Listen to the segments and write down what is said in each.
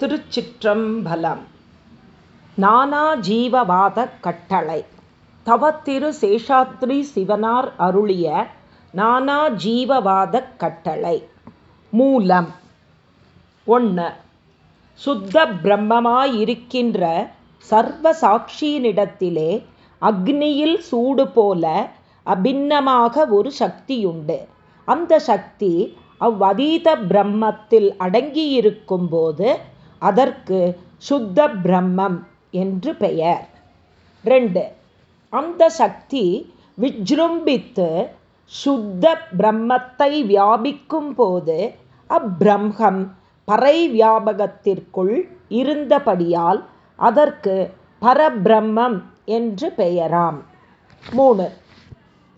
திருச்சிற்றம்பலம். நானா ஜீவவாத கட்டளை. தவத்திரு சேஷாத்ரி சிவனார் அருளிய நானா ஜீவவாத கட்டளை. மூலம். ஒன்று சுத்த பிரம்மமாயிருக்கின்ற சர்வ சாட்சியினிடத்திலே அக்னியில் சூடு போல அபின்னமாக ஒரு சக்தியுண்டு. அந்த சக்தி அவ்வதீத பிரம்மத்தில் அடங்கியிருக்கும்போது அதற்கு சுத்த பிரம்மம் என்று பெயர். ரெண்டு அந்த சக்தி விஜృంభిத்து சுத்த பிரம்மத்தை வியாபிக்கும் போது அப்பிரம்மம் பறை வியாபகத்திற்குள் இருந்தபடியால் அதற்கு பரபிரம்மம் என்று பெயராம். மூணு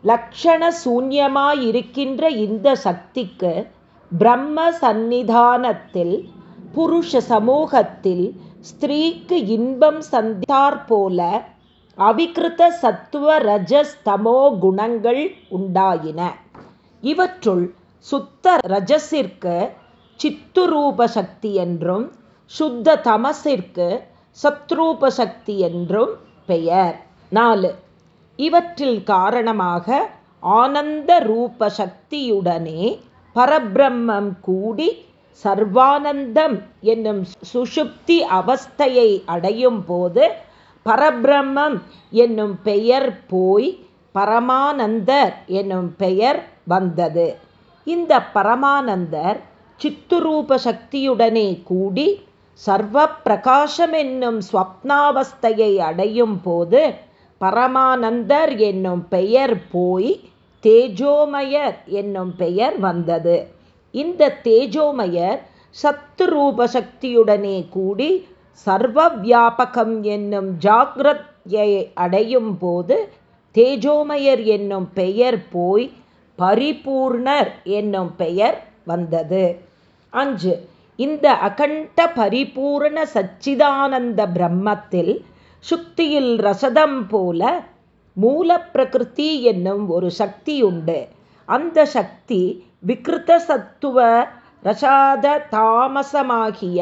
லக்ஷண சூன்யமாயிருக்கின்ற இந்த சக்திக்கு பிரம்ம சந்நிதானத்தில் புருஷ சமூகத்தில் ஸ்திரீக்கு இன்பம் சந்தித்தாற்போல அவிகிருத சத்துவ ரஜஸ்தமோ குணங்கள் உண்டாயின. இவற்றுள் சுத்த ரஜசிற்கு சித்துரூப சக்தி என்றும் சுத்த தமசிற்கு சத்ரூப சக்தி என்றும் பெயர். நாலு இவற்றில் காரணமாக ஆனந்த ரூப சக்தியுடனே பரபிரம்மம் கூடி சர்வானந்தம் என்னும் சுஷுப்தி அவஸ்தையை அடையும் போது பரபிரம்மம் என்னும் பெயர் போய் பரமானந்தர் என்னும் பெயர் வந்தது. இந்த பரமானந்தர் சித்துரூப சக்தியுடனே கூடி சர்வ பிரகாசம் என்னும் ஸ்வப்னாவஸ்தையை அடையும் போது பரமானந்தர் என்னும் பெயர் போய் தேஜோமயர் என்னும் பெயர் வந்தது. இந்த தேஜோமயர் சத்துரூப சக்தியுடனே கூடி சர்வ வியாபகம் என்னும் ஜாகிரத்யை அடையும் போது தேஜோமயர் என்னும் பெயர் போய் பரிபூர்ணர் என்னும் பெயர் வந்தது. அஞ்சு இந்த அகண்ட பரிபூர்ண சச்சிதானந்த பிரம்மத்தில் சுக்தியில் ரசதம் போல மூல பிரகிருதி என்னும் ஒரு சக்தி உண்டு அந்த சக்தி விக்கிருத சத்துவ ரசாத தாமசமாகிய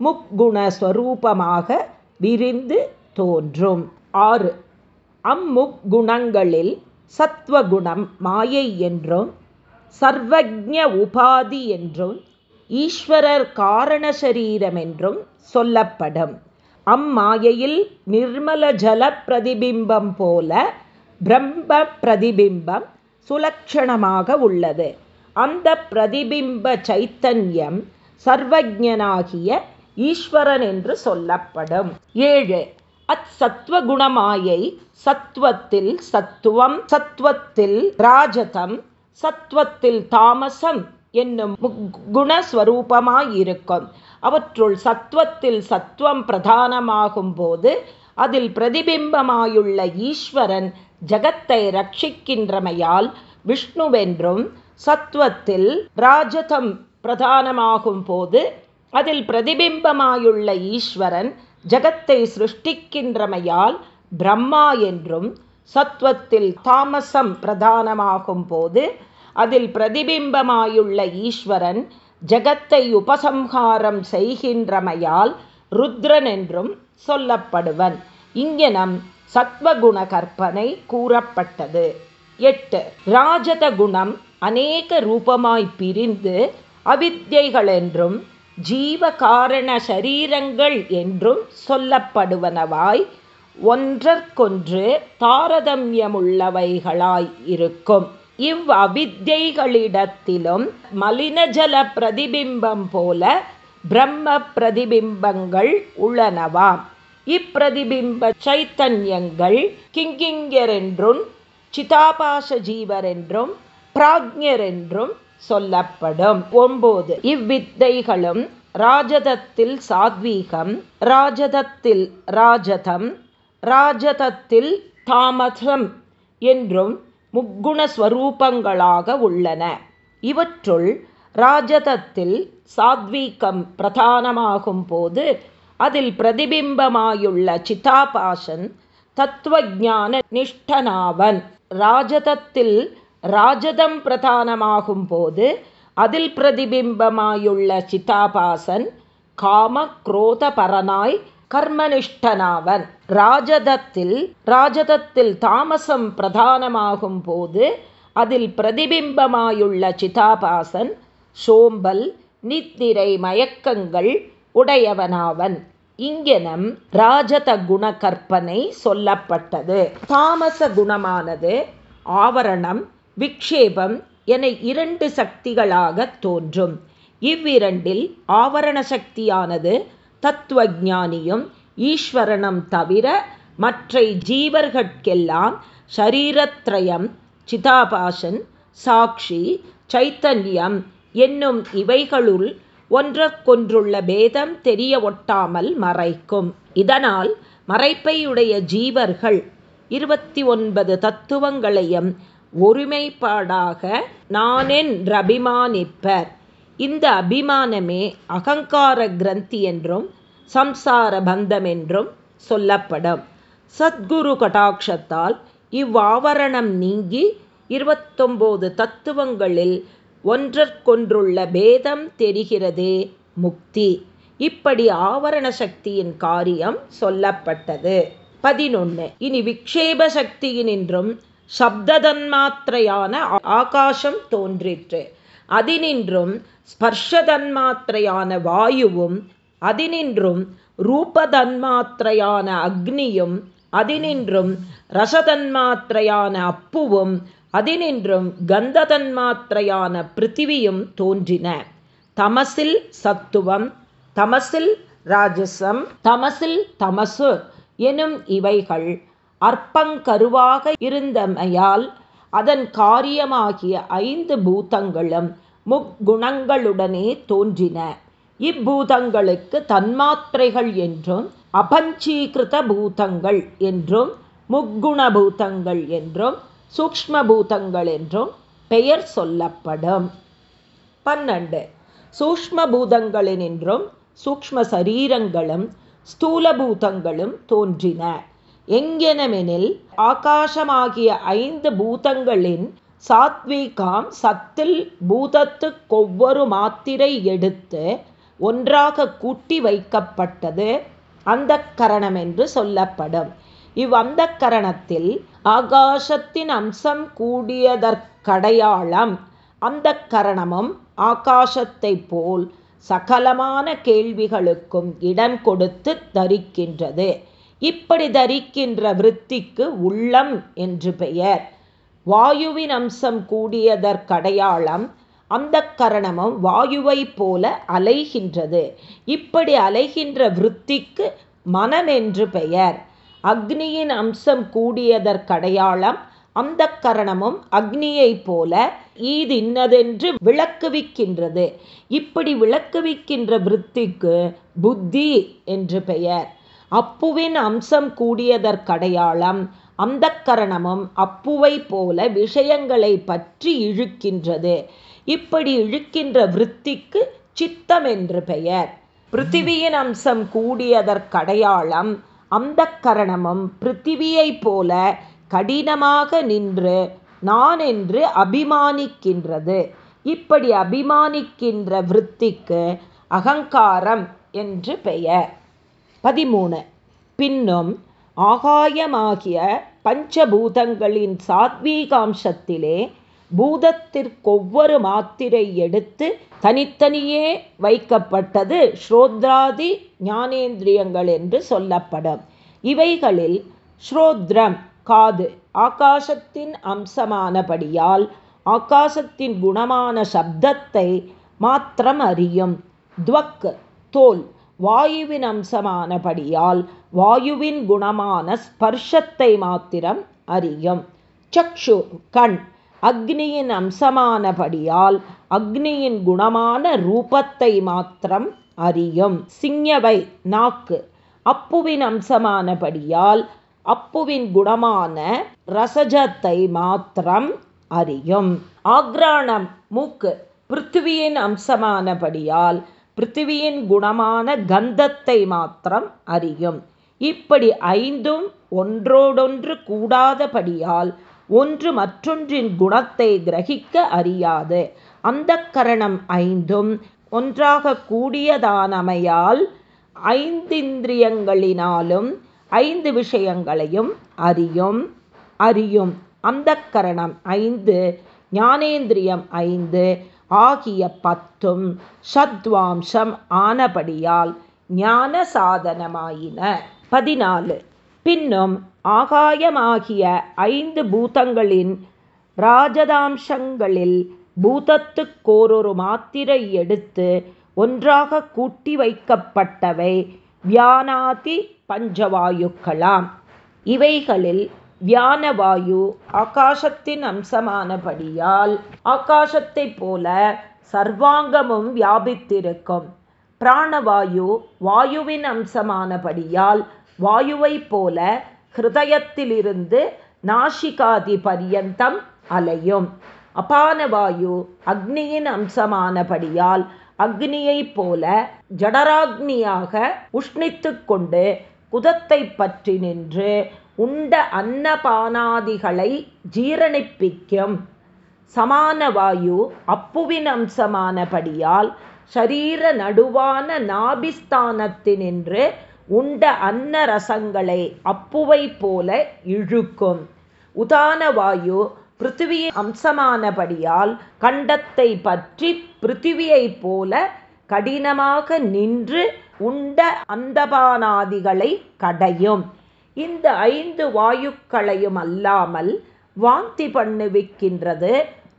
முக்குணஸ்வரூபமாக விரிந்து தோன்றும். ஆறு. அம்முக்குணங்களில் சத்வகுணம் மாயை என்றும் சர்வஜ உபாதி என்றும் ஈஸ்வரர் காரண சரீரம் என்றும் சொல்லப்படும். அம்மாயையில் நிர்மல ஜல பிரதிபிம்பம் போல பிரம்ம பிரதிபிம்பம் சுலக்ஷணமாக உள்ளது. அந்த பிரதிபிம்ப சைத்தன்யம் சர்வஜனாகிய ஈஸ்வரன் என்று சொல்லப்படும். ஏழு அச்சத்வகுணமாயை சத்வத்தில் சத்துவம் சத்வத்தில் ராஜதம் சத்வத்தில் தாமசம் என்னும் குணஸ்வரூபமாயிருக்கும். அவற்றுள் சத்வத்தில் சத்துவம் பிரதானமாகும் போது அதில் பிரதிபிம்பமாயுள்ள ஈஸ்வரன் ஜகத்தை ரட்சிக்கின்றமையால் விஷ்ணுவென்றும் சத்வத்தில் ராஜதம் பிரதானமாகும் போது அதில் பிரதிபிம்பமாயுள்ள ஈஸ்வரன் ஜகத்தை சிருஷ்டிக்கின்றமையால் பிரம்மா என்றும் சத்வத்தில் தாமசம் பிரதானமாகும் போது அதில் பிரதிபிம்பமாயுள்ள ஈஸ்வரன் ஜகத்தை உபசம்ஹாரம் செய்கின்றமையால் ருத்ரன் என்றும் சொல்லப்படுவன். இங்கனம் சத்வகுண கற்பனை கூறப்பட்டது. எட்டு. ராஜத குணம் அநேக ரூபமாய் பிரிந்து அவித்யைகளென்றும் ஜீவகாரண சரீரங்கள் என்றும் சொல்லப்படுவனவாய் ஒன்றற்கொன்று தாரதமியமுள்ளவைகளாய் இருக்கும். இவ் அவித்யைகளிடத்திலும் மலினஜல பிரதிபிம்பம் போல பிரம்ம பிரதிபிம்பங்கள் உள்ளனவாம். இப்பிரதிபிம்ப சைத்தன்யங்கள் கிங்கிங்கரென்றும் சிதாபாச ஜீவரென்றும் பிராக்ஞரென்றும் சொல்லப்படும். ஒன்பது இவ்வித்தைகளும் ராஜதத்தில் சாத்வீகம் ராஜதத்தில் ராஜதம் ராஜதத்தில் தாமதம் என்றும் முக்குணஸ்வரூபங்களாக உள்ளன. இவற்றுள் ராஜதத்தில் சாத்வீகம் பிரதானமாகும் போது அதில் பிரதிபிம்பமாயுள்ள சிதாபாசன் தத்துவஞான நிஷ்டனாவன். ராஜதத்தில் ராஜதம் பிரதானமாகும் போது அதில் பிரதிபிம்பமாயுள்ள சிதாபாசன் காம குரோதபரனாய் கர்மனிஷ்டனாவன். ராஜதத்தில் ராஜதத்தில் தாமசம் பிரதானமாகும் போது அதில் பிரதிபிம்பமாயுள்ள சிதாபாசன் சோம்பல் நித்திரை மயக்கங்கள் உடையவனாவன். இங்கெனம் ராஜத குண கற்பனை சொல்லப்பட்டது. தாமச குணமானது ஆவரணம் விக்ஷேபம் என இரண்டு சக்திகளாக தோன்றும். இவ்விரண்டில் ஆவரண சக்தியானது தத்துவஜானியும் ஈஸ்வரனும் தவிர மற்ற ஜீவர்கட்கெல்லாம் ஷரீரத்ரயம் சிதாபாசன் சாட்சி சைத்தன்யம் என்னும் இவைகளுள் ஒன்றற்கொன்றுள்ள பேதம் தெரிய ஒட்டாமல் மறைக்கும். இதனால் மறைப்பையுடைய ஜீவர்கள் இருபத்தி ஒன்பது தத்துவங்களையும் ஒருமைப்பாடாக நானென்றபிமானிப்பர் இந்த அபிமானமே அகங்கார கிரந்தி என்றும் சம்சார பந்தம் என்றும் சொல்லப்படும். சத்குரு கடாட்சத்தால் இவ்வாவரணம் நீங்கி இருபத்தொம்போது தத்துவங்களில் ஒன்றற்கொன்றுள்ள பேதம் தெரிகிறதே முக்தி. இப்படி ஆவரண சக்தியின் காரியம் சொல்லப்பட்டது. பதினொன்று இனி விக்ஷேப சக்தியினின்றும் சப்ததன்மாத்திரையான ஆகாசம் தோன்றிற்று. அதினின்றும் ஸ்பர்ஷதன்மாத்திரையான வாயுவும் அதினின்றும் ரூபதன்மாத்திரையான அக்னியும் அதினின்றும் ரசதன்மாத்திரையான அப்புவும் அதினின்றும் கந்ததன்மாத்திரையான பிருத்திவியும் தோன்றின. தமசில் சத்துவம் தமசில் ராஜசம் தமசில் தமசு எனும் இவைகள் அற்பங்கருவாக இருந்தமையால் அதன் காரியமாகிய ஐந்து பூதங்களும் முக்குணங்களுடனே தோன்றின. இப்பூதங்களுக்கு தன்மாத்திரைகள் என்றும் அபஞ்சீகிருத பூதங்கள் என்றும் முக்குணபூதங்கள் என்றும் சூக்மபூதங்கள் என்றும் பெயர் சொல்லப்படும். பன்னெண்டு. சூக்மபூதங்களினின்றும் சூக்ம சரீரங்களும் ஸ்தூல பூதங்களும் தோன்றின. எங்கெனமெனில் ஆகாசமாகிய ஐந்து பூதங்களின் சாத்வீகாம் சத்தில் பூதத்துக்கொவ்வொரு மாத்திரை எடுத்து ஒன்றாக கூட்டி வைக்கப்பட்டது அந்த கரணம் என்று சொல்லப்படும் இவ்வந்த கரணத்தில் ஆகாசத்தின் அம்சம் கூடியதற்கடையாளம் அந்த கரணமும் ஆகாசத்தை போல் சகலமான கேள்விகளுக்கும் இடம் கொடுத்து தரிக்கின்றது. இப்படி தரிக்கின்ற விற்த்திக்கு உள்ளம் என்று பெயர். வாயுவின் அம்சம் கூடியதற்கடையாளம் அந்த கரணமும் வாயுவை போல அலைகின்றது. இப்படி அலைகின்ற விற்த்திக்கு மனம் என்று பெயர். அக்னியின் அம்சம் கூடியதற்கடையாளம் அந்த கரணமும் அக்னியைப் போல ஈதின்னதென்று விளக்குவிக்கின்றது. இப்படி விளக்குவிக்கின்ற விற்த்திக்கு புத்தி என்று பெயர். அப்புவின் அம்சம் கூடியதற்கடையாளம் அந்த கரணமும் அப்புவை போல விஷயங்களை பற்றி இழுக்கின்றது. இப்படி இழுக்கின்ற விற்பிக்கு சித்தம் என்று பெயர். பிருத்திவியின் அம்சம் கூடியதற்கடையாளம் அந்த கரணமும் பிருத்திவியைப் போல கடினமாக நின்று நான் என்று அபிமானிக்கின்றது. இப்படி அபிமானிக்கின்ற விற்பிக்கு அகங்காரம் என்று பெயர். பதிமூணு. பின்னும் ஆகாயமாகிய பஞ்சபூதங்களின் சாத்வீகாம்சத்திலே பூதத்திற்கொவ்வொரு மாத்திரை எடுத்து தனித்தனியே வைக்கப்பட்டது ஸ்ரோத்ராதி ஞானேந்திரியங்கள் என்று சொல்லப்படும். இவைகளில் ஸ்ரோத்ரம் காது ஆகாசத்தின் அம்சமானபடியால் ஆகாசத்தின் குணமான சப்தத்தை மாத்திரம் அறியும். துவக்கு தோல் வாயுவின் அம்சமானபடியால் வாயுவின் குணமான ஸ்பர்ஷத்தை மாத்திரம் அறியும். சக்ஷு கண் அக்னியின் அம்சமானபடியால் அக்னியின் குணமான ரூபத்தை மாத்திரம் அறியும். சிங்கவை நாக்கு அப்புவின் அம்சமானபடியால் அப்புவின் குணமான ரசஜத்தை மாத்திரம் அறியும். ஆக்ராணம் மூக்கு பிருத்திவியின் அம்சமானபடியால் பிருத்திவியின் குணமான கந்தத்தை மாத்திரம் அறியும். இப்படி ஐந்தும் ஒன்றோடொன்று கூடாதபடியால் ஒன்று மற்றொன்றின் குணத்தை கிரகிக்க அறியாது. அந்த கரணம் ஐந்தும் ஒன்றாக கூடியதானமையால் ஐந்திந்திரியங்களினாலும் ஐந்து விஷயங்களையும் அறியும். அறியும். அந்த கரணம் ஐந்து ஞானேந்திரியம் ஐந்து ஆகிய பத்தும் சத்வாம்சம் ஆனபடியால் ஞான சாதனமாயின பதினாலு. பின்னும் ஆகாயமாகிய ஐந்து பூதங்களின் ராஜதாம்சங்களில் பூதத்துக்கோரொரு மாத்திரை எடுத்து ஒன்றாக கூட்டி வைக்கப்பட்டவை வியானாதி பஞ்சவாயுக்களாம். இவைகளில் வியானவாயு ஆகாசத்தின் அம்சமானபடியால் ஆகாசத்தைப் போல சர்வாங்கமும் வியாபித்திருக்கும். பிராணவாயு வாயுவின் அம்சமானபடியால் வாயுவைப் போல ஹிருதயத்திலிருந்து நாசிகாதி பரியந்தம் அலையும். அபானவாயு அக்னியின் அம்சமானபடியால் அக்னியைப் போல ஜடராக்னியாக உஷ்ணித்து கொண்டு குதத்தை பற்றி நின்று உண்ட அன்னபானாதிகளை ஜீரணிப்பிக்கும். சமான வாயு அப்புவின் அம்சமானபடியால் ஷரீர நடுவான நாபிஸ்தானத்தினின்று உண்ட அன்ன ரசங்களை அப்புவை போல இழுக்கும். உதான வாயு பிருத்திவியின் அம்சமானபடியால் கண்டத்தை பற்றி பிருத்திவியைப் போல கடினமாக நின்று உண்ட அந்தபானாதிகளை கடையும். இந்த ஐந்து வாயுக்களையும் அல்லாமல் வாந்தி பண்ணுவிக்கின்றது.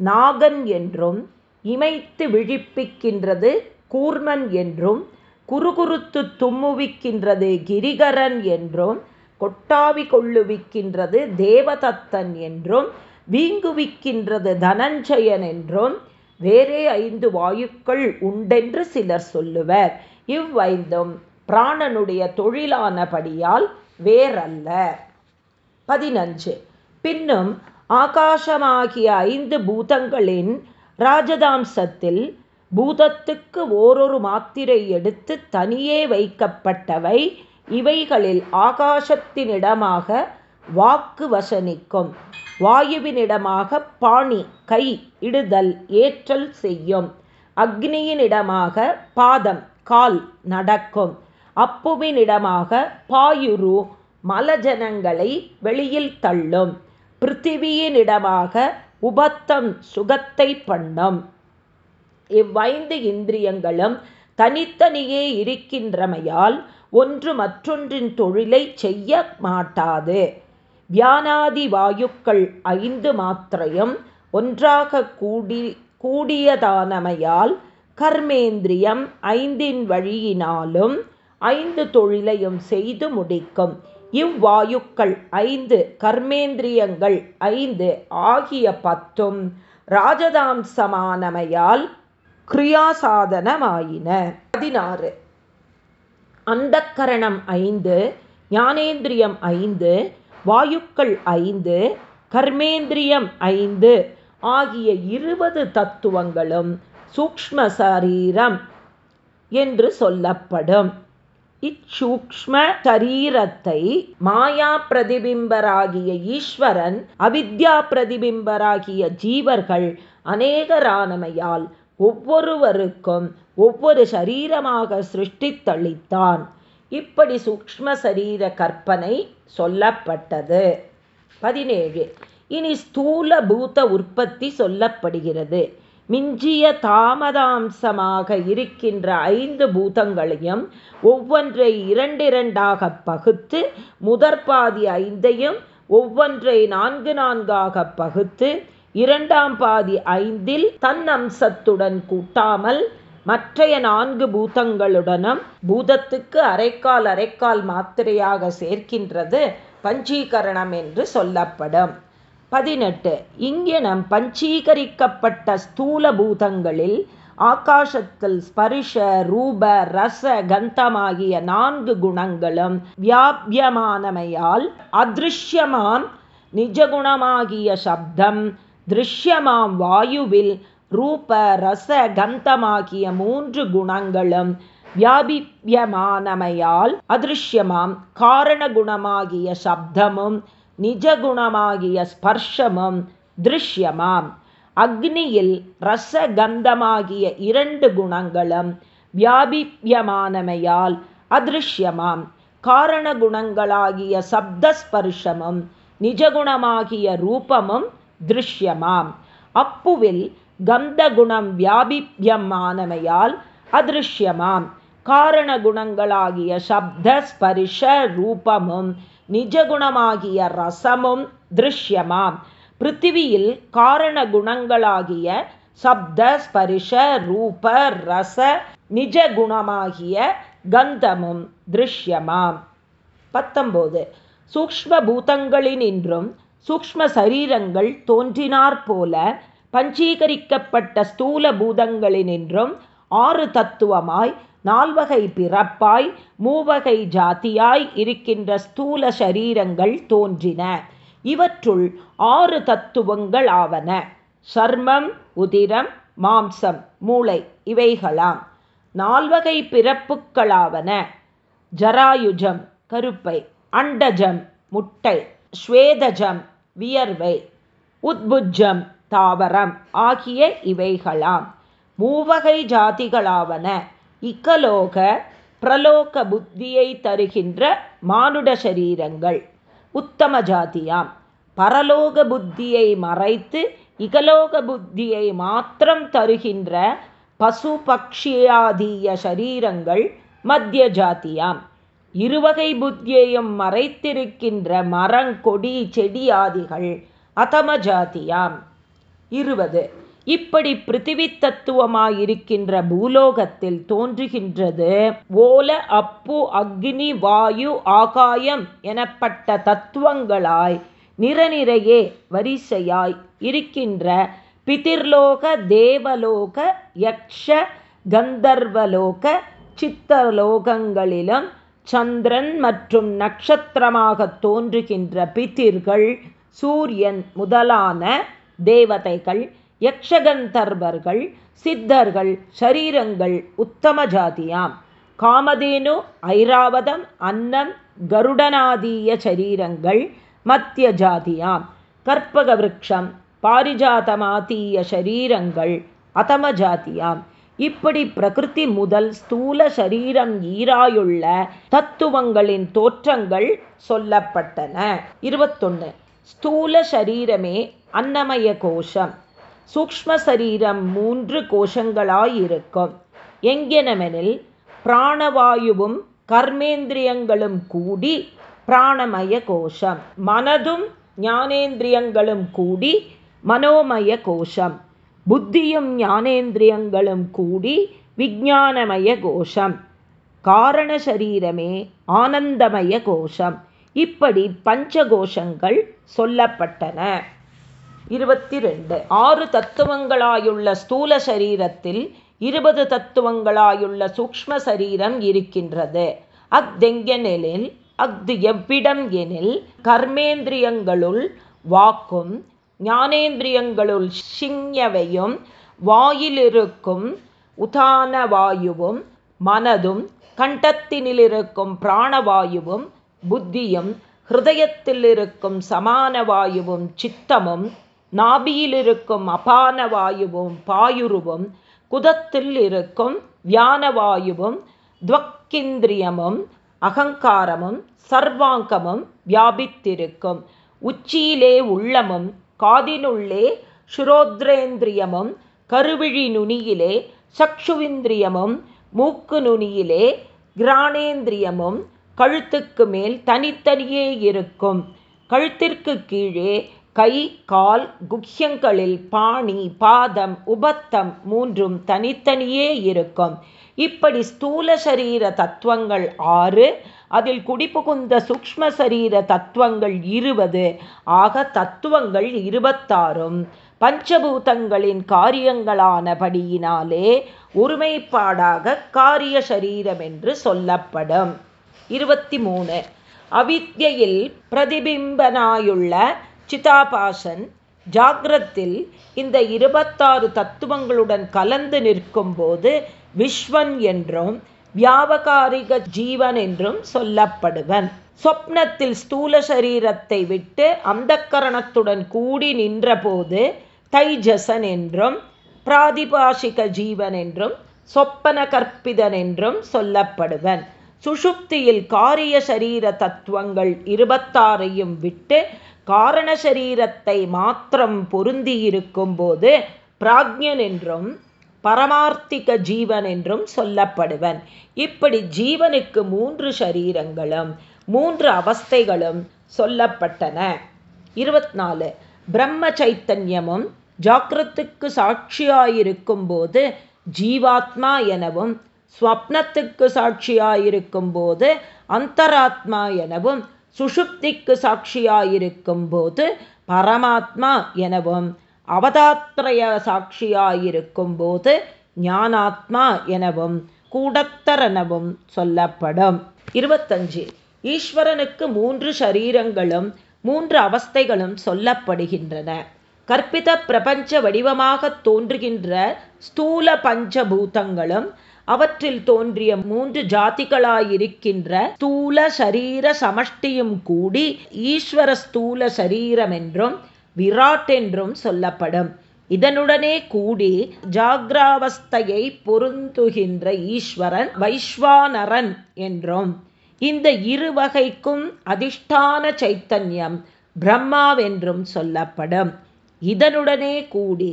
நாகன் என்றும் இமைத்து விழிப்பிக்கின்றது கூர்மன் என்றும் குறுகுறுத்து தும்முவிக்கின்றது கிரிகரன் என்றும் கொட்டாவி கொள்ளுவிக்கின்றது தேவதத்தன் என்றும் வீங்குவிக்கின்றது தனஞ்சயன் என்றும் வேறே ஐந்து வாயுக்கள் உண்டென்று சிலர் சொல்லுவர். இவ்வைந்தும் பிராணனுடைய தொழிலானபடியால் வேறல்ல. பதினஞ்சு. பின்னும் ஆகாசமாகிய ஐந்து பூதங்களின் ராஜதாம்சத்தில் பூதத்துக்கு ஓரொரு மாத்திரை எடுத்து தனியே வைக்கப்பட்டவை. இவைகளில் ஆகாசத்தினிடமாக வாக்கு வசனிக்கும். வாயுவினிடமாக பாணி கை இடுதல் ஏற்றல் செய்யும். அக்னியினிடமாக பாதம் கால் நடக்கும். அப்புவினிடமாக பாயுரு மலஜனங்களை வெளியில் தள்ளும். பிருத்திவியினிடமாக உபத்தம் சுகத்தை பண்ணும். இவ்வைந்து இந்திரியங்களும் தனித்தனியே இருக்கின்றமையால் ஒன்று மற்றொன்றின் தொழிலை செய்ய மாட்டாது. வியானாதி வாயுக்கள் ஐந்து மாத்திரையும் ஒன்றாக கூடி கூடியதானமையால் கர்மேந்திரியம் ஐந்தின் வழியினாலும் ஐந்து தொழிலையும் செய்து முடிக்கும். இவ்வாயுக்கள் ஐந்து கர்மேந்திரியங்கள் ஐந்து ஆகிய பத்தும் ராஜதாம்சமானமையால் கிரியாசாதனமாயின. பதினாறு. அந்த கரணம் ஐந்து ஞானேந்திரியம் ஐந்து வாயுக்கள் ஐந்து கர்மேந்திரியம் ஐந்து ஆகிய இருபது தத்துவங்களும் சூக்ம சரீரம் என்று சொல்லப்படும். இச்சூக்ம சரீரத்தை மாயா பிரதிபிம்பராகிய ஈஸ்வரன் அவித்யா பிரதிபிம்பராகிய ஜீவர்கள் அநேகரானமையால் ஒவ்வொருவருக்கும் ஒவ்வொரு சரீரமாக சிருஷ்டித்தளித்தான். இப்படி சூக்ம சரீர கற்பனை சொல்லப்பட்டது. பதினேழு. இனி ஸ்தூல பூத உற்பத்தி சொல்லப்படுகிறது. மிஞ்சிய தாமதாம்சமாக இருக்கின்ற ஐந்து பூதங்களையும் ஒவ்வொன்றை இரண்டிரண்டாக பகுத்து முதற்பாதி ஐந்தையும் ஒவ்வொன்றை நான்கு நான்காக பகுத்து இரண்டாம் பாதி ஐந்தில் தன் அம்சத்துடன் கூட்டாமல் மற்றைய நான்கு பூதங்களுடனும் பூதத்துக்கு அரைக்கால் அரைக்கால் மாத்திரையாக சேர்க்கின்றது பஞ்சீகரணம் என்று சொல்லப்படும். பதினெட்டு. இங்கினம் பஞ்சீகரிக்கப்பட்ட ஸ்தூல பூதங்களில் ஆகாசத்தில் ஸ்பரிஷ ரூப ரச கந்தமாகிய நான்கு குணங்களும் வியாபியமானமையால் அதிருஷ்யமாம் நிஜகுணமாகிய சப்தம் திருஷ்யமாம் வாயுவில் ரூப ரச கந்தமாகிய மூன்று குணங்களும் வியாபியமானமையால் அதிருஷ்யமாம் காரண குணமாகிய சப்தமும் நிஜகுணமாகிய ஸ்பர்ஷமும் திருஷ்யமாம். அக்னியில் ரசகந்தமாகிய இரண்டு குணங்களும் வியாபிப்பியமானமையால் அதிருஷ்யமாம். காரண குணங்களாகிய சப்தஸ்பர்ஷமும் நிஜகுணமாகிய ரூபமும் திருஷ்யமாம். அப்புவில் கந்த குணம் வியாபிப்பியமானமையால் அதிருஷ்யமாம். காரண குணங்களாகிய சப்த ஸ்பரிஷ ரூபமும் நிஜகுணமாகிய ரசமும் திருஷ்யமாம். பிருத்திவியில் காரண குணங்களாகிய சப்த ஸ்பரிஷ ரூப ரச நிஜகுணமாகிய கந்தமும் திருஷ்யமாம். பத்தொம்போது சூக்ம பூதங்களினின்றும் சூக்ம சரீரங்கள் தோன்றினார் போல பஞ்சீகரிக்கப்பட்ட ஸ்தூல பூதங்களினின்றும் ஆறு தத்துவமாய் நால்வகை பிறப்பாய் மூவகை ஜாத்தியாய் இருக்கின்ற ஸ்தூல சரீரங்கள் தோன்றின. இவற்றுள் ஆறு தத்துவங்கள் ஆவன. சர்மம் உதிரம் மாம்சம் மூளை இவைகளாம். நால்வகை பிறப்புக்களாவன ஜராயுஜம் கருப்பை அண்டஜம் முட்டை ஸ்வேதஜம் வியர்வை உத்புஜம் தாவரம் ஆகிய இவைகளாம். மூவகை ஜாதிகளாவன. இக்கலோக பிரலோக புத்தியை தருகின்ற மானுட சரீரங்கள். உத்தம ஜாதியாம். பரலோக புத்தியை மறைத்து இகலோக புத்தியை மாத்திரம் தருகின்ற பசு பக்ஷியாதீய சரீரங்கள் மத்திய ஜாத்தியாம் இருவகை புத்தியையும் மறைத்திருக்கின்ற மரங்கொடி செடியாதிகள் அதம ஜாத்தியாம் இருபது. இப்படி பிருத்திவி தத்துவமாயிருக்கின்ற பூலோகத்தில் தோன்றுகின்றது. ஓல அப்பு அக்னி வாயு ஆகாயம் எனப்பட்ட தத்துவங்களாய் நிறநிறையே வரிசையாய் இருக்கின்ற பிதிர்லோக தேவலோக யக்ஷ கந்தர்வலோக சித்தலோகங்களிலும் சந்திரன் மற்றும் நட்சத்திரமாக தோன்றுகின்ற பிதிர்கள் சூரியன் முதலான தேவதைகள். யக்ஷகந்தர்வர்கள் சித்தர்கள் ஷரீரங்கள் உத்தம ஜாதியாம். காமதேனு ஐராவதம் அன்னம் கருடனாதீய சரீரங்கள் மத்திய ஜாதியாம். கற்பக விரக்ஷம் பாரிஜாதமாதீய சரீரங்கள் அதம ஜாதியாம். இப்படி பிரகிருதி முதல் ஸ்தூல சரீரம் ஈராயுள்ள தத்துவங்களின் தோற்றங்கள் சொல்லப்பட்டன. இருபத்தொன்னு. ஸ்தூல சரீரமே அன்னமய கோஷம். சூக்ம சரீரம் மூன்று கோஷங்களாயிருக்கும். எங்கெனமெனில் பிராணவாயுவும் கர்மேந்திரியங்களும் கூடி பிராணமய கோஷம் மனதும் ஞானேந்திரியங்களும் கூடி மனோமய கோஷம் புத்தியும் ஞானேந்திரியங்களும் கூடி விஜானமய கோஷம் காரண சரீரமே ஆனந்தமய கோஷம் இப்படி பஞ்சகோஷங்கள் சொல்லப்பட்டன. இருபத்தி ரெண்டு ஆறு தத்துவங்களாயுள்ள ஸ்தூல சரீரத்தில் இருபது தத்துவங்களாயுள்ள சூக்ம சரீரம் இருக்கின்றது. அக்தெங்கெனில் அஃது எவ்விடம் எனில் கர்மேந்திரியங்களுள் வாக்கும் ஞானேந்திரியங்களுள் சிங்யவையும் வாயிலிருக்கும் உதான வாயுவும் மனதும் கண்டத்தினிலிருக்கும் பிராணவாயுவும் புத்தியும் ஹிருதயத்தில் இருக்கும் சமான வாயுவும் சித்தமும் நாபியிலிருக்கும் அபான வாயுவும் பாயுருவும் குதத்தில் இருக்கும் வியானவாயுவும் துவக்கிந்திரியமும் அகங்காரமும் சர்வாங்கமும் வியாபித்திருக்கும். உச்சியிலே உள்ளமும் காதினுள்ளே சுரோத்ரேந்திரியமும் கருவிழி நுனியிலே சக்ஷுவிந்திரியமும் மூக்கு நுனியிலே கிராணேந்திரியமும் கழுத்துக்கு மேல் தனித்தனியே இருக்கும். கழுத்திற்கு கீழே கை கால் குஹ்யங்களில் பாணி பாதம் உபத்தம் மூன்றும் தனித்தனியே இருக்கும். இப்படி ஸ்தூல சரீர தத்துவங்கள் ஆறு அதில் குடிபுகுந்த சூக்ம சரீர தத்துவங்கள் இருபது ஆக தத்துவங்கள் இருபத்தாறும். பஞ்சபூதங்களின் காரியங்களானபடியினாலே ஒருமைப்பாடாக காரிய சரீரம் என்று சொல்லப்படும். இருபத்தி மூணு. அவித்யில் பிரதிபிம்பனாயுள்ள சிதாபாசன் ஜாகிரத்தில் இந்த இருபத்தாறு தத்துவங்களுடன் கலந்து நிற்கும்போது விஸ்வன் என்றும் வியாபகாரிக ஜீவன் என்றும் சொல்லப்படுவன். சொப்னத்தில் ஸ்தூல சரீரத்தை விட்டு அந்தக்கரணத்துடன் கூடி நின்றபோது தைஜசன் என்றும் பிராதிபாஷிக ஜீவன் என்றும் சொப்பன கற்பிதன் என்றும் சொல்லப்படுவன். சுஷுப்தியில் காரிய சரீர தத்துவங்கள் இருபத்தாறையும் விட்டு காரண சரீரத்தை மாத்திரம் பொருந்தியிருக்கும் போது பிராக்ஞன் என்றும் பரமார்த்திக ஜீவன் என்றும் சொல்லப்படுவன். இப்படி ஜீவனுக்கு மூன்று சரீரங்களும் மூன்று அவஸ்தைகளும் சொல்லப்பட்டன. இருபத்தி நாலு பிரம்ம சைத்தன்யமும் ஜாக்கிரத்துக்கு சாட்சியாயிருக்கும் போது ஜீவாத்மா எனவும் ஸ்வப்னத்துக்கு சாட்சியாயிருக்கும் போது அந்தராத்மா எனவும் சுஷுப்திக்கு சாட்சியாயிருக்கும் போது பரமாத்மா எனவும் அவதாத்ரய சாட்சியாயிருக்கும் போது ஞானாத்மா எனவும் கூடத்தரனவும் சொல்லப்படும். இருபத்தஞ்சு ஈஸ்வரனுக்கு மூன்று சரீரங்களும் மூன்று அவஸ்தைகளும் சொல்லப்படுகின்றன. கற்பித பிரபஞ்ச வடிவமாக தோன்றுகின்ற ஸ்தூல பஞ்சபூதங்களும் அவற்றில் தோன்றிய மூன்று ஜாதிகளாயிருக்கின்ற ஸ்தூல சரீர சமஷ்டியும் கூடி ஈஸ்வர ஸ்தூல சரீரம் என்றும் விராட் என்றும் சொல்லப்படும். இதனுடனே கூடி ஜாகிராவஸ்தையை பொருந்துகின்ற ஈஸ்வரன் வைஸ்வானரன் என்றும் இந்த இரு வகைக்கும் அதிஷ்டான சைத்தன்யம் பிரம்மாவென்றும் சொல்லப்படும். இதனுடனே கூடி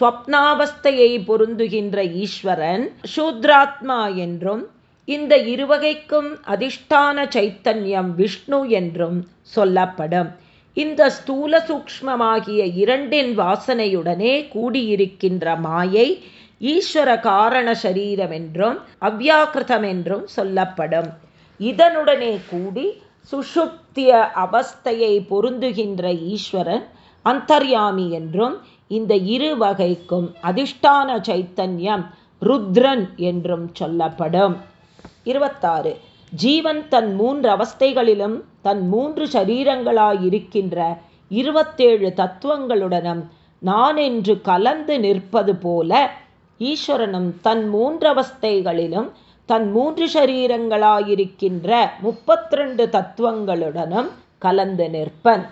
ஸ்வப்னாவஸ்தையை பொருந்துகின்ற ஈஸ்வரன் சூத்ராத்மா என்றும் இந்த இருவகைக்கும் அதிஷ்டான சைத்தன்யம் விஷ்ணு என்றும் சொல்லப்படும். இந்த ஸ்தூல சூக்மமாகிய இரண்டின் வாசனையுடனே கூடியிருக்கின்ற மாயை ஈஸ்வர காரண சரீரம் என்றும் அவ்யாக்கிருதம் என்றும் சொல்லப்படும். இதனுடனே கூடி சுஷுப்திய அவஸ்தையை பொருந்துகின்ற ஈஸ்வரன் அந்தர்யாமி என்றும் இந்த இரு வகைக்கும் அதிஷ்டான சைத்தன்யம் ருத்ரன் என்றும் சொல்லப்படும். இருபத்தாறு. ஜீவன் தன் மூன்று அவஸ்தைகளிலும் தன் மூன்று சரீரங்களாயிருக்கின்ற இருபத்தேழு தத்துவங்களுடனும் நான் என்று கலந்து நிற்பது போல ஈஸ்வரனும் தன் மூன்று அவஸ்தைகளிலும் தன் மூன்று சரீரங்களாயிருக்கின்ற முப்பத்திரண்டு தத்துவங்களுடனும் கலந்து நிற்பன்.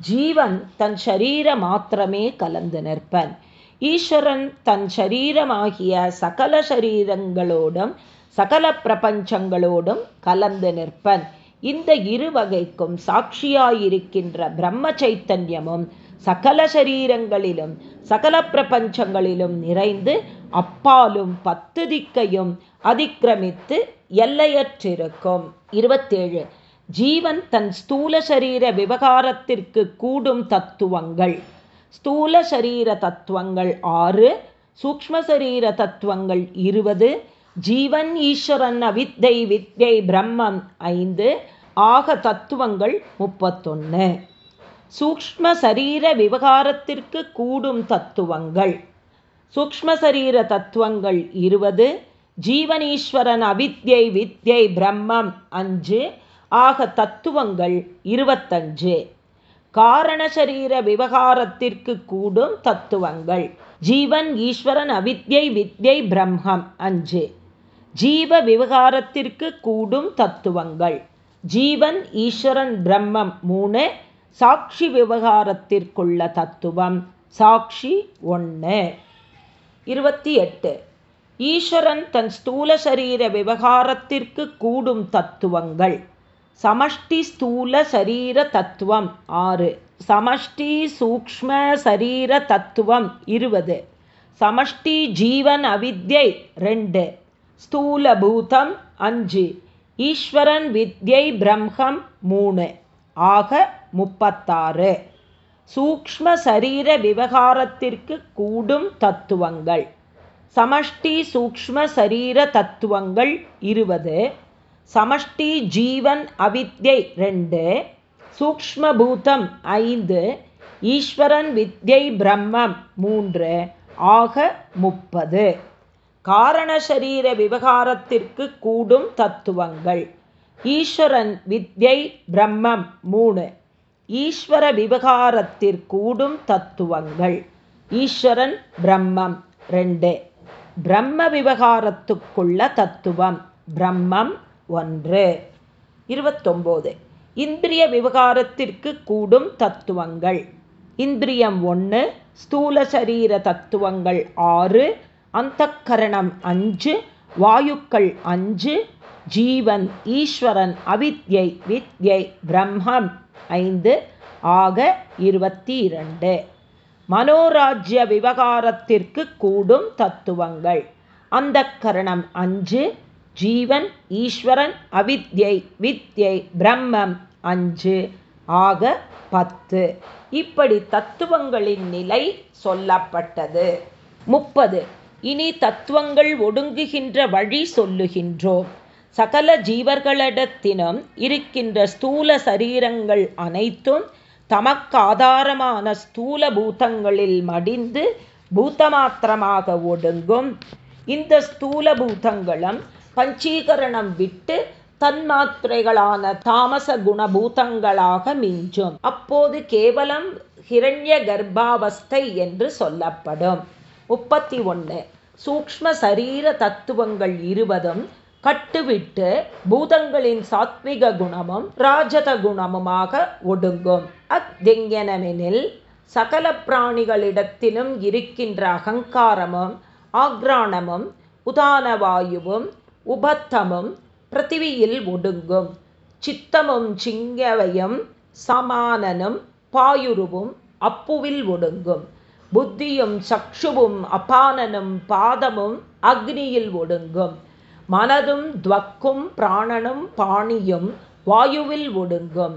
ஜீவன் தன் சரீர மாத்திரமே கலந்து நிற்பன். ஈஸ்வரன் தன் சரீரமாகிய சகல சரீரங்களோடும் சகல பிரபஞ்சங்களோடும் கலந்து நிற்பன். இந்த இரு வகைக்கும் சாட்சியாயிருக்கின்ற பிரம்ம சைத்தன்யமும் சகல சரீரங்களிலும் சகல பிரபஞ்சங்களிலும் நிறைந்து அப்பாலும் பத்து திக்கையும் அதிக்கிரமித்து எல்லையற்றிருக்கும். இருபத்தேழு. ஜீவன் தன் ஸ்தூல சரீர விவகாரத்திற்கு கூடும் தத்துவங்கள். ஸ்தூல சரீர தத்துவங்கள் ஆறு சூக்ம சரீர தத்துவங்கள் இருபது ஜீவன் ஈஸ்வரன் அவித்தை வித்யை பிரம்மம் ஐந்து ஆக தத்துவங்கள் முப்பத்தொன்று சூக்ம சரீர விவகாரத்திற்கு கூடும் தத்துவங்கள். சூக்ம சரீர தத்துவங்கள் இருபது ஜீவனீஸ்வரன் அவித்யை வித்யை பிரம்மம் அஞ்சு ஆக தத்துவங்கள் இருபத்தஞ்சு. காரண சரீர விவகாரத்திற்கு கூடும் தத்துவங்கள். ஜீவன் ஈஸ்வரன் அவித்யை வித்யை பிரம்மம். அஞ்சு. ஜீவ விவகாரத்திற்கு கூடும் தத்துவங்கள். ஜீவன் ஈஸ்வரன் பிரம்மம் மூணு. சாட்சி விவகாரத்திற்குள்ள தத்துவம். சாட்சி ஒன்று இருபத்தி எட்டு. ஈஸ்வரன் தன் ஸ்தூல சரீர விவகாரத்திற்கு கூடும் தத்துவங்கள். சமஷ்டி ஸ்தூல சரீர தத்துவம். ஆறு. சமஷ்டி சூக்ம சரீர தத்துவம். இருபது. சமஷ்டி ஜீவன் அவித்யை. ரெண்டு. ஸ்தூல பூதம். அஞ்சு. ஈஸ்வரன் வித்யை பிரம்மம். மூணு. ஆக முப்பத்தாறு. சூக்ம சரீர விவகாரத்திற்கு கூடும் தத்துவங்கள். சமஷ்டி சூக்ம சரீர தத்துவங்கள். இருபது. சமஷ்டி ஜீவன் அவித்யை ரெண்டு சூக்மபூதம் ஐந்து ஈஸ்வரன் வித்யை பிரம்மம் மூன்று ஆக முப்பது. காரணசரீர விவகாரத்திற்கு கூடும் தத்துவங்கள். ஈஸ்வரன் வித்யை பிரம்மம் மூணு ஈஸ்வர விவகாரத்திற்கூடும் தத்துவங்கள். ஈஸ்வரன் பிரம்மம் ரெண்டு பிரம்ம விவகாரத்துக்குள்ள தத்துவம் பிரம்மம் ஒன்று. இருபத்தொம்போது. இந்திரிய விவகாரத்திற்கு கூடும் தத்துவங்கள். இந்திரியம் ஒன்று ஸ்தூல சரீர தத்துவங்கள் ஆறு அந்தக்கரணம் அஞ்சு வாயுக்கள் அஞ்சு ஜீவன் ஈஸ்வரன் அவித்யை வித்யை பிரம்மம் ஐந்து ஆக இருபத்தி இரண்டு மனோராஜ்ய விவகாரத்திற்கு கூடும் தத்துவங்கள். அந்த கரணம் அஞ்சு ஜீவன் ஈஸ்வரன் அவித்யை வித்யை பிரம்மம் அஞ்சு ஆக பத்து. இப்படி தத்துவங்களின் நிலை சொல்லப்பட்டது. முப்பது. இனி தத்துவங்கள் ஒடுங்குகின்ற வழி சொல்லுகின்றோம். சகல ஜீவர்களிடத்தினும் இருக்கின்ற ஸ்தூல சரீரங்கள் அனைத்தும் தமக்காதாரமான ஸ்தூல பூதங்களில் மடிந்து பூத்தமாத்திரமாக ஒடுங்கும். இந்த ஸ்தூல பூதங்களும் பஞ்சீகரணம் விட்டு தன்மாத்திரைகளான தாமச குணபூதங்களாக மிஞ்சும். அப்போது கேவலம் ஹிரண்ய கர்ப்பாவஸ்தை என்று சொல்லப்படும். முப்பத்தி ஒன்று சூக்ம சரீர தத்துவங்கள் இருவதும் கட்டுவிட்டு பூதங்களின் சாத்விக குணமும் ராஜத குணமுமாக ஒடுங்கும். அத்தெங்கெனமெனில் சகல பிராணிகளிடத்திலும் இருக்கின்ற அகங்காரமும் ஆக்ராணமும் உதானவாயுவும் உபத்தமும் பிருத்திவியில் ஒடுங்கும். சித்தமும் சிங்கவையும் சமானனும் பாயுருவும் அப்புவில் ஒடுங்கும். புத்தியும் சக்ஷுவும் அபானனும் பாதமும் அக்னியில் ஒடுங்கும். மனதும் துவக்கும் பிராணனும் பாணியும் வாயுவில் ஒடுங்கும்.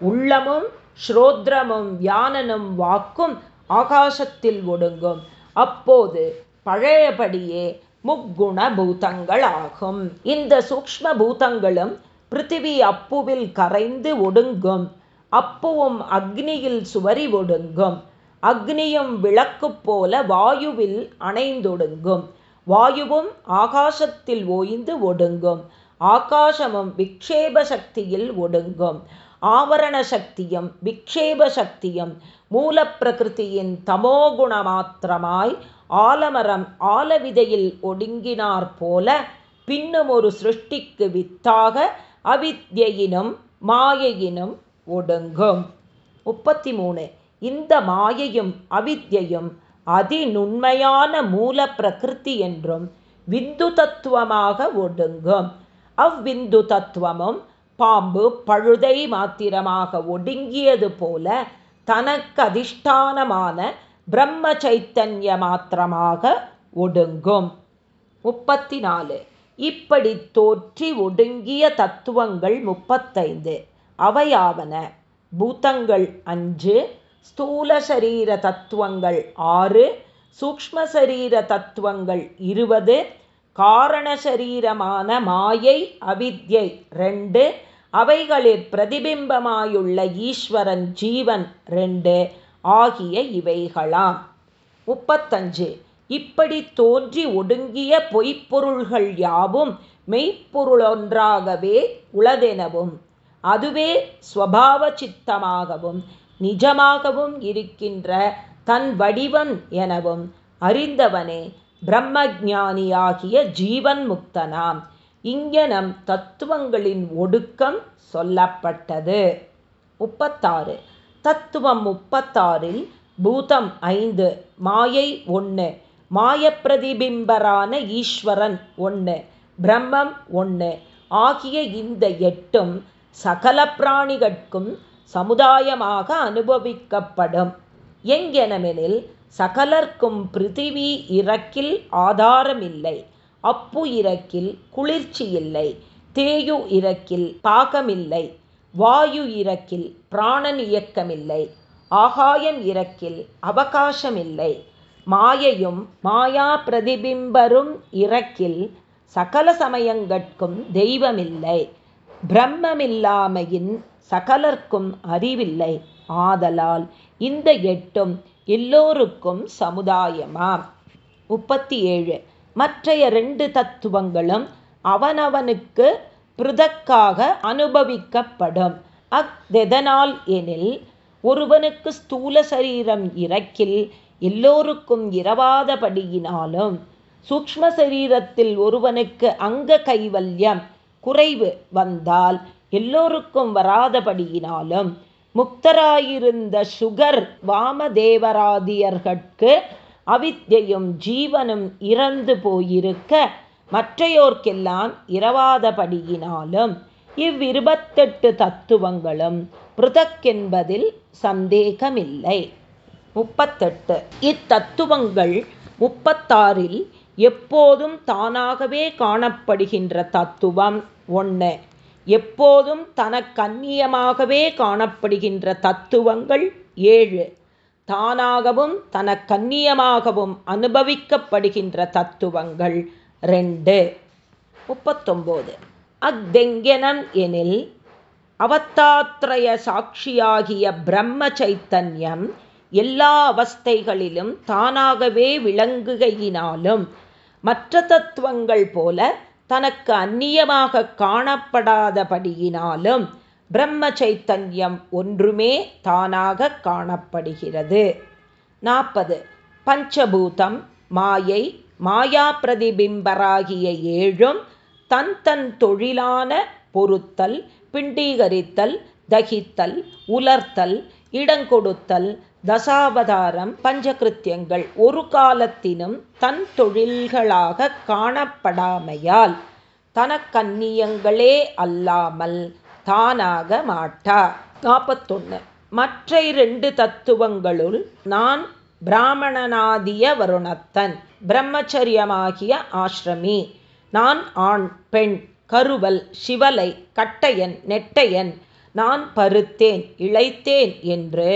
உள்ளமும் ஸ்ரோத்ரமும் வியானனும் வாக்கும் ஆகாசத்தில் ஒடுங்கும். அப்போது பழையபடியே முக்குண பூதங்களாகும் இந்த சூக்ம பூதங்களும் பிருத்திவி அப்புவில் கரைந்து ஒடுங்கும். அப்புவும் அக்னியில் சுவரி ஒடுங்கும். அக்னியும் விளக்கு போல வாயுவில் அணைந்தொடுங்கும். வாயுவும் ஆகாசத்தில் ஓய்ந்து ஒடுங்கும். ஆகாசமும் விக்ஷேப சக்தியில் ஒடுங்கும். ஆவரண சக்தியும் விக்ஷேப சக்தியும் மூலப்பிரகிருதியின் தமோகுண மாத்திரமாய் ஆலமரம் ஆலவிதையில் ஒடுங்கினார் போல பின்னும் ஒரு சிருஷ்டிக்கு வித்தாக அவித்யினும் மாயையினும் ஒடுங்கும். முப்பத்தி மூணு இந்த மாயையும் அவித்யையும் அதிநுண்மையான மூல பிரகிருதி என்றும் விந்து தத்துவமாக ஒடுங்கும். அவ்விந்து தத்துவமும் பாம்பு பழுதை மாத்திரமாக ஒடுங்கியது போல தனக்கு அதிஷ்டானமான பிரம்ம சைத்தன்ய மாத்திரமாக ஒடுங்கும். முப்பத்தி நாலு இப்படி தோற்றி ஒடுங்கிய தத்துவங்கள் முப்பத்தைந்து. அவையாவன. பூதங்கள் அஞ்சு ஸ்தூல சரீர தத்துவங்கள் ஆறு சூக்ம சரீர தத்துவங்கள் இருபது காரண சரீரமான மாயை அவித்யை ரெண்டு அவைகளில் பிரதிபிம்பமாயுள்ள ஈஸ்வரன் ஜீவன் ரெண்டு ஆகிய இவைகளாம். முப்பத்தஞ்சு. இப்படி தோன்றி ஒடுங்கிய பொய்ப்பொருள்கள் யாவும் மெய்ப்பொருளொன்றாகவே உளதெனவும் அதுவே ஸ்வபாவ சித்தமாகவும் நிஜமாகவும் இருக்கின்ற தன் வடிவன் எனவும் அறிந்தவனே பிரம்மஜானியாகிய ஜீவன் முக்தனாம். இங்கனம் தத்துவங்களின் ஒடுக்கம் சொல்லப்பட்டது. முப்பத்தாறு. தத்துவம் முப்பத்தாறில் பூதம் ஐந்து மாயை ஒன்று மாயப்பிரதிபிம்பரான ஈஸ்வரன் ஒன்று பிரம்மம் ஒன்று ஆகிய இந்த எட்டும் சகல பிராணிகட்கும் சமுதாயமாக அனுபவிக்கப்படும். எங்கெனமெனில் சகலர்க்கும் பிருத்திவி இறக்கில் ஆதாரமில்லை அப்பு இறக்கில் குளிர்ச்சி இல்லை தேயு இறக்கில் பாகமில்லை வாயு இறக்கில் பிராணன் இயக்கமில்லை. ஆகாயம் இறக்கில் அவகாசமில்லை. மாயையும் மாயா பிரதிபிம்பரும் இறக்கில் சகல சமயங்கட்கும் தெய்வமில்லை. பிரம்மமில்லாமையின் சகலர்க்கும் அறிவில்லை. ஆதலால் இந்த எட்டும் எல்லோருக்கும் சமுதாயமாம். முப்பத்தி ஏழு. மற்றைய ரெண்டு தத்துவங்களும் அவனவனுக்கு பிருதக்காக அனுபவிக்கப்படும். அஃதெதனால் எனில் ஒருவனுக்கு ஸ்தூல சரீரம் இறக்கில் எல்லோருக்கும் இரவாதபடியினாலும் சூக்ம சரீரத்தில் ஒருவனுக்கு அங்க கைவல்யம் குறைவு வந்தால் எல்லோருக்கும் வராதபடியினாலும் முக்தராயிருந்த சுகர் வாமதேவராதியர்கட்கு அவித்தையும் ஜீவனும் இறந்து போயிருக்க மற்றையோர்க்கெல்லாம் இரவாதபடியினாலும் இவ்விருபத்தெட்டு தத்துவங்களும் பிருதக்கென்பதில் சந்தேகமில்லை. முப்பத்தெட்டு. இத்தத்துவங்கள் முப்பத்தாறில் எப்போதும் தானாகவே காணப்படுகின்ற தத்துவம் ஒன்று எப்போதும் தனக்கன்னியமாகவே காணப்படுகின்ற தத்துவங்கள் ஏழு. தானாகவும் தனக்கன்னியமாகவும் அனுபவிக்கப்படுகின்ற தத்துவங்கள் ரெண்டு. முப்பத்தொம்போது. அக்தெங்கெனம் எனில் அவத்தாத்ரய சாட்சியாகிய பிரம்ம சைத்தன்யம் எல்லா அவஸ்தைகளிலும் தானாகவே விளங்குகையினாலும் மற்ற தத்துவங்கள் போல தனக்கு அந்நியமாக காணப்படாதபடியினாலும் பிரம்ம சைத்தன்யம் ஒன்றுமே தானாக காணப்படுகிறது. நாற்பது. பஞ்சபூதம் மாயை மாயா பிரதிபிம்பராகிய ஏழும் தன் தன் தொழிலான பொருத்தல் பிண்டீகரித்தல் தகித்தல் உலர்த்தல் இடங்கொடுத்தல் தசாவதாரம் பஞ்சகிருத்தியங்கள் ஒரு காலத்தினும் தன் தொழில்களாக காணப்படாமையால் தனக்கன்னியங்களே அல்லாமல் தானாக மாட்டா. நாற்பத்தொன்று மற்ற இரண்டு தத்துவங்களுள் நான் பிராமணனாதிய வருணத்தன் பிரம்மச்சரியமாகிய ஆசிரமி நான் ஆண் பெண் கருவல் சிவலை கட்டையன் நெட்டையன் நான் பருத்தேன் இழைத்தேன் என்று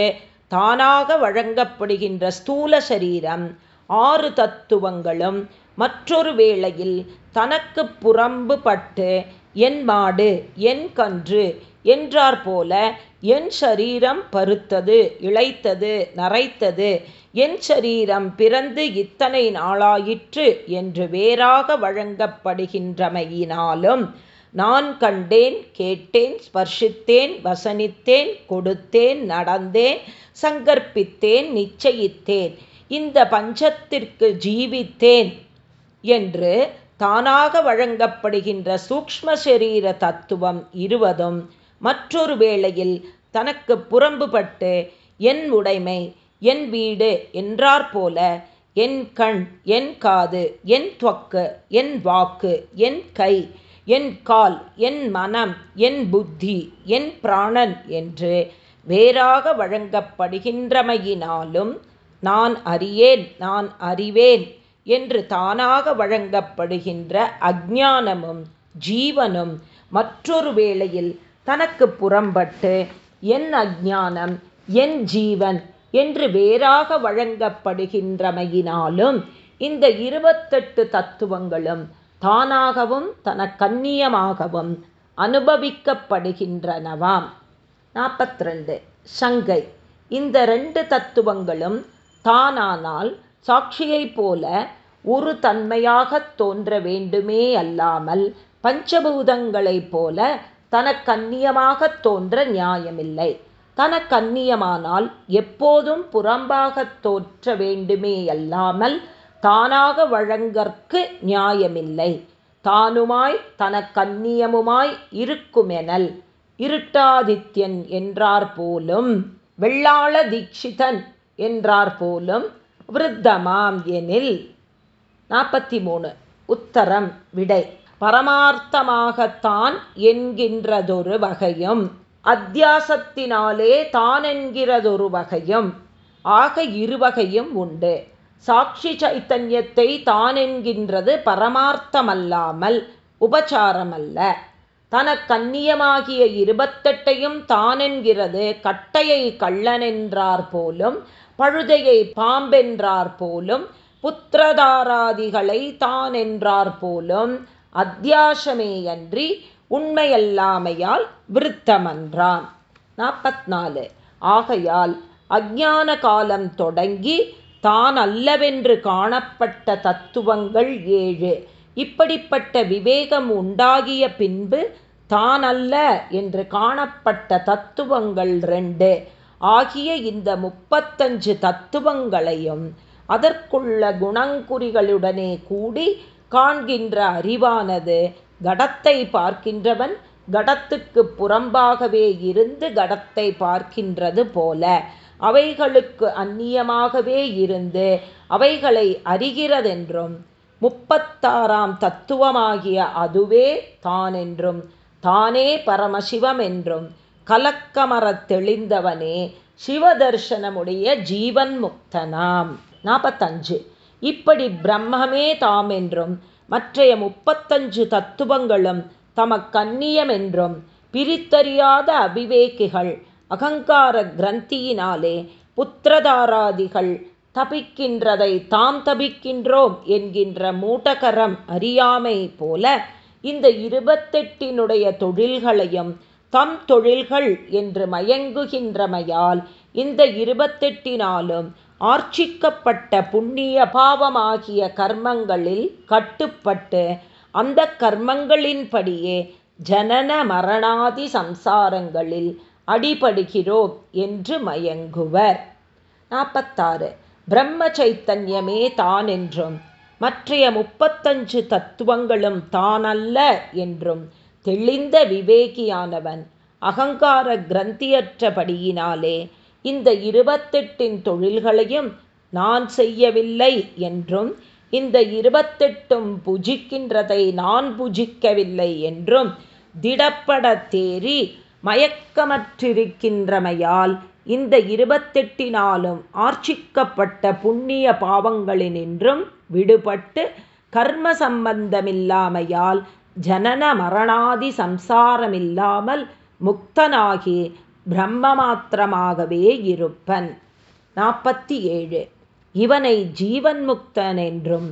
தானாக வழங்கப்படுகின்ற ஸ்தூல சரீரம் ஆறு தத்துவங்களும் மற்றொரு வேளையில் தனக்கு புறம்புபட்டு என் மாடு என் கன்று என்றார் போல என் சரீரம் பருத்தது இழைத்தது நரைத்தது. என் சரீரம் பிறந்து இத்தனை நாளாயிற்று என்று வேறாக வழங்கப்படுகின்றமையினாலும் நான் கண்டேன் கேட்டேன் ஸ்பர்ஷித்தேன் வசனித்தேன் கொடுத்தேன் நடந்தேன் சங்கற்பித்தேன் நிச்சயித்தேன். இந்த பஞ்சத்திற்கு ஜீவித்தேன் என்று தானாக வழங்கப்படுகின்ற சூக்ம சரீர தத்துவம் இருவதும் மற்றொரு வேளையில் தனக்கு புறம்புபட்டு என் உடைமை என் வீடு என்றார் போல என் கண் என் காது என் துவக்கு என் வாக்கு என் கை என் கால் என் மனம் என் புத்தி என் பிராணன் என்று வேறாக வழங்கப்படுகின்றமையினாலும் நான் அறியேன் நான் அறிவேன் என்று தானாக வழங்கப்படுகின்ற அஜானமும் ஜீவனும் மற்றொரு வேளையில் தனக்கு புறம்பட்டு என் அஜானம் என் ஜீவன் என்று வேறாக வழங்கப்படுகின்றமையினாலும் இந்த இருபத்தெட்டு தத்துவங்களும் தானாகவும் தனக்கண்ணியமாகவும் அனுபவிக்கப்படுகின்றனவாம். நாற்பத்தி ரெண்டு சங்கை. இந்த ரெண்டு தத்துவங்களும் தானானால் சாட்சியைப் போல ஒரு தன்மையாகத் தோன்ற வேண்டுமே அல்லாமல் பஞ்சபூதங்களைப் போல தனக்கண்ணியமாகத் தோன்ற நியாயமில்லை. தனக்கண்ணியமானால் எப்போதும் புறம்பாகத் தோற்ற வேண்டுமே அல்லாமல் தானாக வழங்கற்கு நியாயமில்லை. தானுமாய் தனக்கன்னியமுமாய் இருக்குமெனல் இருட்டாதித்யன் என்றார் போலும் வெள்ளாள தீட்சிதன் என்றார் போலும் விருத்தமாம் எனில். நாற்பத்தி மூணு உத்தரம் விடை. பரமார்த்தமாகத்தான் என்கின்றதொரு வகையும் அத்தியாசத்தினாலே தானென்கிறதொரு வகையும் ஆக இருவகையும் உண்டு. சாட்சி சைத்தன்யத்தை தான் என்கின்றது பரமார்த்தமல்லாமல் உபசாரமல்ல. தனக்கன்னியமாகிய இருபத்தெட்டையும் தான் என்கிறது கட்டையை கள்ளனென்றார் போலும் பழுதையை பாம்பென்றார் போலும் புத்திரதாராதிகளை தானென்றார் போலும் அத்தியாசமேயன்றி உண்மையல்லாமையால் விருத்தமன்றான். நாற்பத்நாலு ஆகையால் அஜான காலம் தொடங்கி தான் அல்லவென்று காணப்பட்ட தத்துவங்கள் ஏழு. இப்படிப்பட்ட விவேகம் உண்டாகிய பின்பு தான் அல்ல என்று காணப்பட்ட தத்துவங்கள் ரெண்டு. ஆகிய இந்த முப்பத்தஞ்சு தத்துவங்களையும் அதற்குள்ள குணங்குறிகளுடனே கூடி காண்கின்ற அறிவானது கடத்தை பார்க்கின்றவன் கடத்துக்கு புறம்பாகவே இருந்து கடத்தை பார்க்கின்றது போல அவைகளுக்கு அந்நியமாகவே இருந்து அவைகளை அறிகிறதென்றும் முப்பத்தாறாம் தத்துவமாகிய அதுவே தானென்றும் தானே பரமசிவம் என்றும் கலக்கமரத் தெளிந்தவனே சிவதர்ஷனமுடைய ஜீவன் முக்தனாம் நாற்பத்தஞ்சு இப்படி பிரம்மமே தாமென்றும் மற்றைய முப்பத்தஞ்சு தத்துவங்களும் தமக்கண்ணியமென்றும் பிரித்தறியாத அபிவேக்கிகள் அகங்கார கிரந்தியினாலே புத்திரதாராதிகள் தபிக்கின்றதை தாம் தபிக்கின்றோம் என்கின்ற மூட்டகரம் அறியாமை போல இந்த இருபத்தெட்டினுடைய தொழில்களையும் தம் தொழில்கள் என்று மயங்குகின்றமையால் இந்த இருபத்தெட்டினாலும் ஆர்ச்சிக்கப்பட்ட புண்ணிய பாவமாகிய கர்மங்களில் கட்டுப்பட்டு அந்த கர்மங்களின்படியே ஜனன மரணாதி சம்சாரங்களில் அடிபடுகிறோம் என்று மயங்குவர். நாற்பத்தாறு. பிரம்ம சைத்தன்யமே தான் என்றும் மற்றைய முப்பத்தஞ்சு தத்துவங்களும் தானல்ல என்றும் தெளிந்த விவேகியானவன். அகங்கார கிரந்தியற்றபடியினாலே இந்த இருபத்தெட்டின் தொழில்களையும் நான் செய்யவில்லை என்றும் இந்த இருபத்தெட்டும் புஜிக்கின்றதை நான் புஜிக்கவில்லை என்றும் திடப்பட தேறி மயக்கமற்றிருக்கின்றமையால் இந்த இருபத்தெட்டினாலும் ஆர்ச்சிக்கப்பட்ட புண்ணிய பாவங்களினின்றும் விடுபட்டு கர்ம சம்பந்தமில்லாமையால் ஜனன மரணாதி சம்சாரமில்லாமல் முக்தனாகி பிரம்ம மாத்திரமாகவே இருப்பன். நாற்பத்தி ஏழு இவனை ஜீவன் முக்தன் என்றும்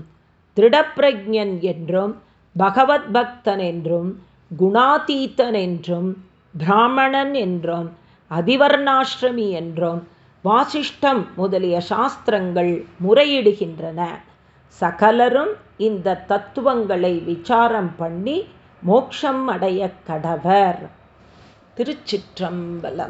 திருடப்பிரஜன் என்றும் பகவத் பக்தன் என்றும் குணாதீத்தன் என்றும் பிராமணன் என்றும் அதிவர்ணாஷ்டிரமி என்றும் வாசிஷ்டம் முதலிய சாஸ்திரங்கள் முறையிடுகின்றன. சகலரும் இந்த தத்துவங்களை விசாரம் பண்ணி மோட்சம் அடைய கடவர். திருச்சிற்றம்பலம்.